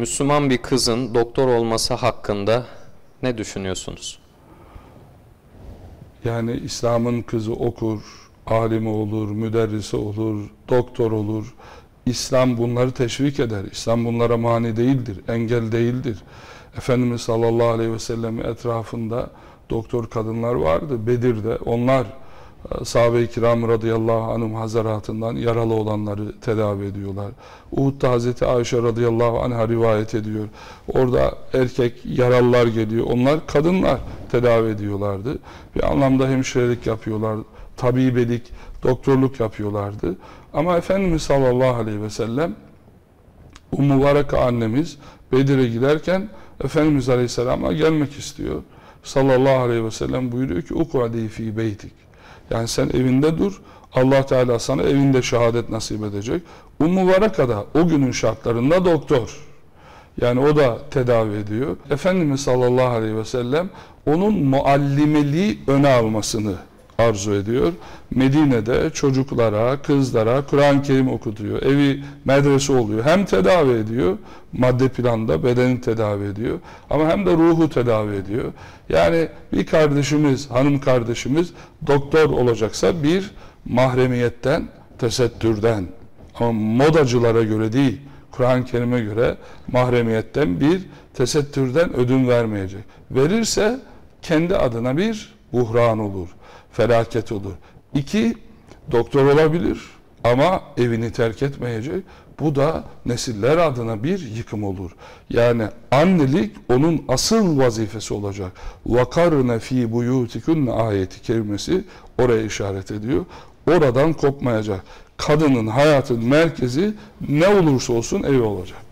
Müslüman bir kızın doktor olması hakkında ne düşünüyorsunuz? Yani İslam'ın kızı okur, alimi olur, müderrisi olur, doktor olur. İslam bunları teşvik eder. İslam bunlara mani değildir, engel değildir. Efendimiz sallallahu aleyhi ve sellem etrafında doktor kadınlar vardı Bedir'de. Onlar sahabe-i kiram radıyallahu anhum hazaratından yaralı olanları tedavi ediyorlar. Uhud'da Hazreti Ayşe radıyallahu anh'a rivayet ediyor. Orada erkek yaralılar geliyor. Onlar kadınlar tedavi ediyorlardı. Bir anlamda hemşirelik yapıyorlar. Tabibelik, doktorluk yapıyorlardı. Ama Efendimiz sallallahu aleyhi ve sellem Ummu Varaka annemiz Bedir'e giderken Efendimiz Aleyhisselam'a gelmek istiyor. Sallallahu aleyhi ve sellem buyuruyor ki ukvadi fi beytik. Yani sen evinde dur. Allah Teala sana evinde şehadet nasip edecek. Ummu Varaka da o günün şartlarında doktor. Yani o da tedavi ediyor. Efendimiz sallallahu aleyhi ve sellem onun muallimeliği öne almasını arzu ediyor. Medine'de çocuklara, kızlara Kur'an-ı Kerim okutuyor. Evi medrese oluyor. Hem tedavi ediyor, madde planda bedeni tedavi ediyor. Ama hem de ruhu tedavi ediyor. Yani bir kardeşimiz, hanım kardeşimiz doktor olacaksa bir mahremiyetten, tesettürden ama modacılara göre değil, Kur'an-ı Kerim'e göre mahremiyetten bir tesettürden ödün vermeyecek. Verirse kendi adına bir buhran olur, felaket olur. İki, doktor olabilir ama evini terk etmeyecek. Bu da nesiller adına bir yıkım olur. Yani annelik onun asıl vazifesi olacak. وَقَرْنَ ف۪ي بُيُوتِكُنَّ ayeti kerimesi oraya işaret ediyor. Oradan kopmayacak. Kadının hayatın merkezi ne olursa olsun evi olacak.